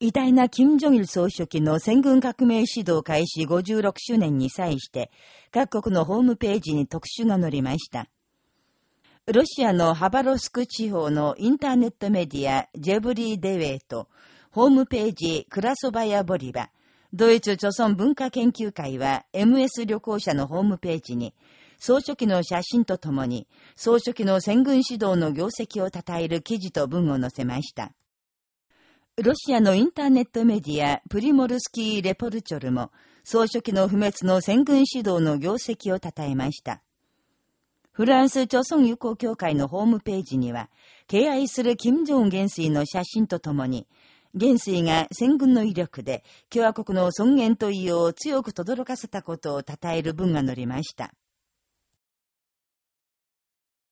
偉大な金正日総書記の戦軍革命指導開始56周年に際して、各国のホームページに特集が載りました。ロシアのハバロスク地方のインターネットメディア、ジェブリー・デウェイと、ホームページ、クラソバヤ・ボリバ、ドイツ著村文化研究会は MS 旅行者のホームページに、総書記の写真とともに、総書記の戦軍指導の業績を称える記事と文を載せました。ロシアのインターネットメディア、プリモルスキー・レポルチョルも、総書記の不滅の戦軍指導の業績を称えました。フランス朝鮮友好協会のホームページには、敬愛する金正恩元帥の写真とともに、元帥が戦軍の威力で共和国の尊厳と意を強く轟かせたことを称える文が載りました。